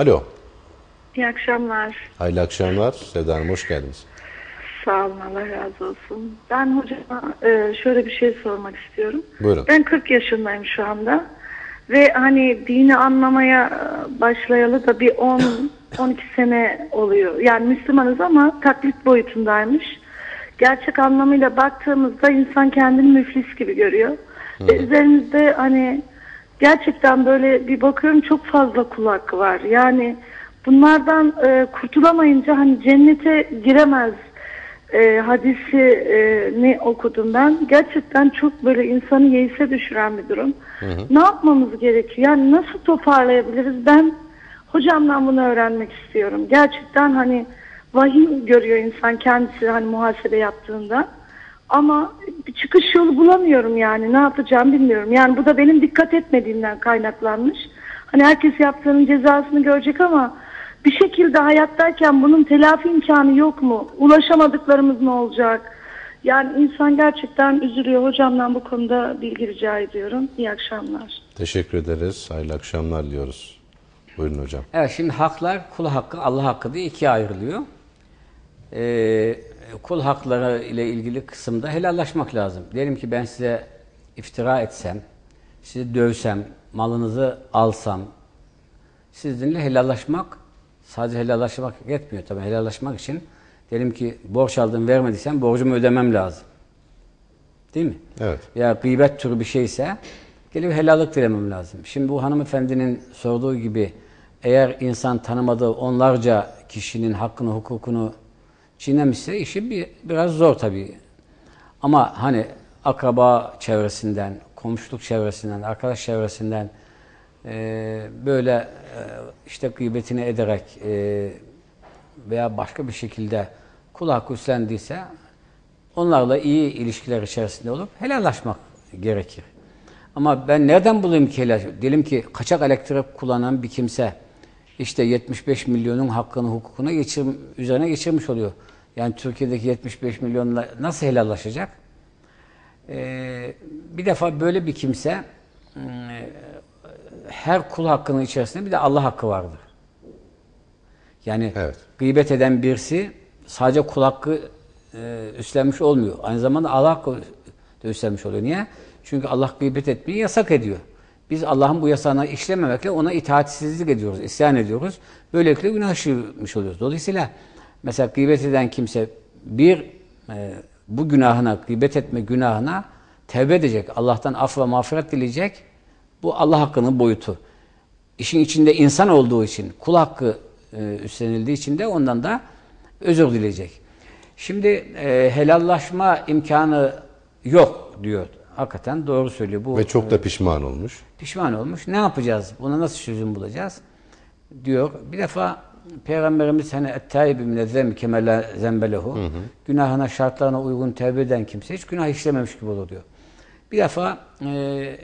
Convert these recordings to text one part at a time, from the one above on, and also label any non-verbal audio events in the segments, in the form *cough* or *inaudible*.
Alo. İyi akşamlar. Hayırlı akşamlar. Sevda Hanım hoş geldiniz. Sağ olun Allah razı olsun. Ben hocama e, şöyle bir şey sormak istiyorum. Buyurun. Ben 40 yaşındayım şu anda. Ve hani dini anlamaya e, başlayalı da bir 10 12 *laughs* sene oluyor. Yani Müslümanız ama taklit boyutundaymış. Gerçek anlamıyla baktığımızda insan kendini müflis gibi görüyor. Ve üzerimizde hani gerçekten böyle bir bakıyorum çok fazla kul hakkı var. Yani bunlardan e, kurtulamayınca hani cennete giremez e, hadisi e, ne okudum ben. Gerçekten çok böyle insanı yeise düşüren bir durum. Ne yapmamız gerekiyor? Yani nasıl toparlayabiliriz? Ben hocamdan bunu öğrenmek istiyorum. Gerçekten hani vahiy görüyor insan kendisi hani muhasebe yaptığında. Ama bir çıkış yolu bulamıyorum yani. Ne yapacağım bilmiyorum. Yani bu da benim dikkat etmediğimden kaynaklanmış. Hani herkes yaptığının cezasını görecek ama bir şekilde hayattayken bunun telafi imkanı yok mu? Ulaşamadıklarımız ne olacak? Yani insan gerçekten üzülüyor. Hocamdan bu konuda bilgi rica ediyorum. İyi akşamlar. Teşekkür ederiz. Hayırlı akşamlar diyoruz. Buyurun hocam. Evet şimdi haklar kul hakkı, Allah hakkı diye ikiye ayrılıyor. Ee, kul hakları ile ilgili kısımda helallaşmak lazım. Diyelim ki ben size iftira etsem, sizi dövsem, malınızı alsam, sizinle helallaşmak sadece helallaşmak yetmiyor tabii. Helallaşmak için diyelim ki borç aldım vermediysem borcumu ödemem lazım. Değil mi? Evet. Ya gıybet türü bir şeyse gelip helallik dilemem lazım. Şimdi bu hanımefendinin sorduğu gibi eğer insan tanımadığı onlarca kişinin hakkını, hukukunu çiğnemişse işi bir, biraz zor tabii. Ama hani akraba çevresinden, komşuluk çevresinden, arkadaş çevresinden e, böyle e, işte gıybetini ederek e, veya başka bir şekilde kul hakkı üstlendiyse onlarla iyi ilişkiler içerisinde olup helallaşmak gerekir. Ama ben nereden bulayım ki helal? Diyelim ki kaçak elektrik kullanan bir kimse işte 75 milyonun hakkını, hukukunu geçir, üzerine geçirmiş oluyor. Yani Türkiye'deki 75 milyonla nasıl helallaşacak? Ee, bir defa böyle bir kimse e, her kul hakkının içerisinde bir de Allah hakkı vardır. Yani Evet. gıybet eden birisi sadece kul hakkı e, üstlenmiş olmuyor. Aynı zamanda Allah hakkı da üstlenmiş oluyor. Niye? Çünkü Allah gıybet etmeyi yasak ediyor. Biz Allah'ın bu yasağına işlememekle ona itaatsizlik ediyoruz, isyan ediyoruz. Böylelikle günah işlemiş oluyoruz. Dolayısıyla mesela gıybet eden kimse bir e, bu günahına, gıybet etme günahına tevbe edecek. Allah'tan af ve mağfiret dileyecek. Bu Allah hakkının boyutu. İşin içinde insan olduğu için, kul hakkı e, üstlenildiği için de ondan da özür dileyecek. Şimdi e, helallaşma imkanı yok diyor. Hakikaten doğru söylüyor. Bu Ve çok da pişman olmuş. pişman olmuş. Ne yapacağız? Buna nasıl çözüm bulacağız? Diyor. Bir defa Peygamberimiz hani ettaibi mine zemmi kemele zembelehu günahına şartlarına uygun tevbe eden kimse hiç günah işlememiş gibi olur diyor. Bir defa e,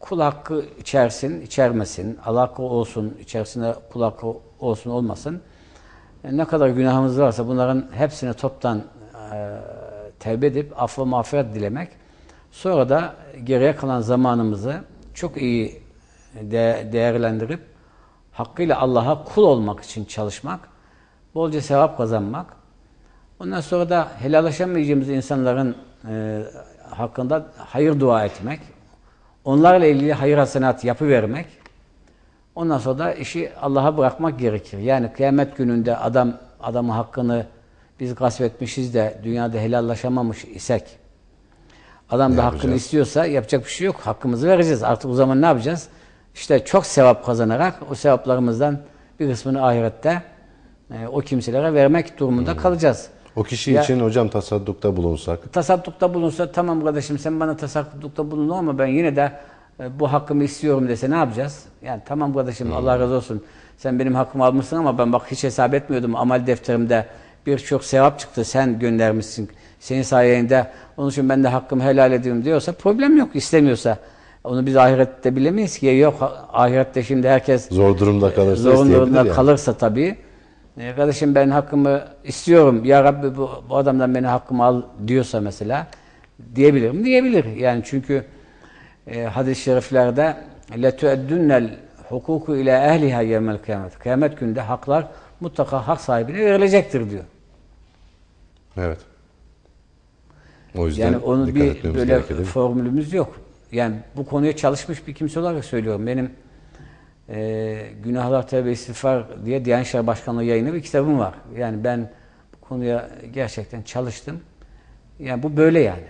kul hakkı içersin, içermesin, hakkı olsun, içerisinde kul hakkı olsun olmasın. E, ne kadar günahımız varsa bunların hepsini toptan e, tevbe edip affı mağfiret dilemek. Sonra da geriye kalan zamanımızı çok iyi de, değerlendirip hakkıyla Allah'a kul olmak için çalışmak, bolca sevap kazanmak. Ondan sonra da helallaşamayacağımız insanların e, hakkında hayır dua etmek, onlarla ilgili hayır hasenat yapıvermek, ondan sonra da işi Allah'a bırakmak gerekir. Yani kıyamet gününde adam adamın hakkını biz gasp etmişiz de dünyada helallaşamamış isek, adam Ne da hakkını yapacağız? istiyorsa yapacak bir şey yok. Hakkımızı vereceğiz. Artık o zaman ne yapacağız? İşte çok sevap kazanarak o sevaplarımızdan bir kısmını ahirette e, o kimselere vermek durumunda kalacağız. O kişi Ya- için hocam tasaddukta bulunsak. Tasaddukta bulunsa tamam kardeşim sen bana tasaddukta bulun ama ben yine de e, bu hakkımı istiyorum dese ne yapacağız? Yani tamam kardeşim Allah razı olsun. Sen benim hakkımı almışsın ama ben bak hiç hesap etmiyordum. Amel defterimde birçok sevap çıktı. Sen göndermişsin. Senin sayende onun için ben de hakkımı helal ediyorum diyorsa problem yok. istemiyorsa. Onu biz ahirette bilemeyiz ki. Yok ahirette şimdi herkes Zor durumda kalırsa zor isteyebilir durumda yani. kalırsa tabii. E, kardeşim ben hakkımı istiyorum. Ya Rabbi bu, bu adamdan beni hakkımı al diyorsa mesela diyebilir mi? Diyebilir. Yani çünkü e, hadis-i şeriflerde لَتُؤَدُّنَّ hukuku ile ehliha yevmel kıyamet. Kıyamet gününde haklar mutlaka hak sahibine verilecektir diyor. Evet. O yüzden Yani onun dikkat bir etmemiz böyle gerekiyor, değil mi? formülümüz yok. Yani bu konuya çalışmış bir kimse olarak söylüyorum. Benim e, Günahlar Tevbe İstiğfar diye Diyanet İşleri Başkanlığı yayını bir kitabım var. Yani ben bu konuya gerçekten çalıştım. Yani bu böyle yani.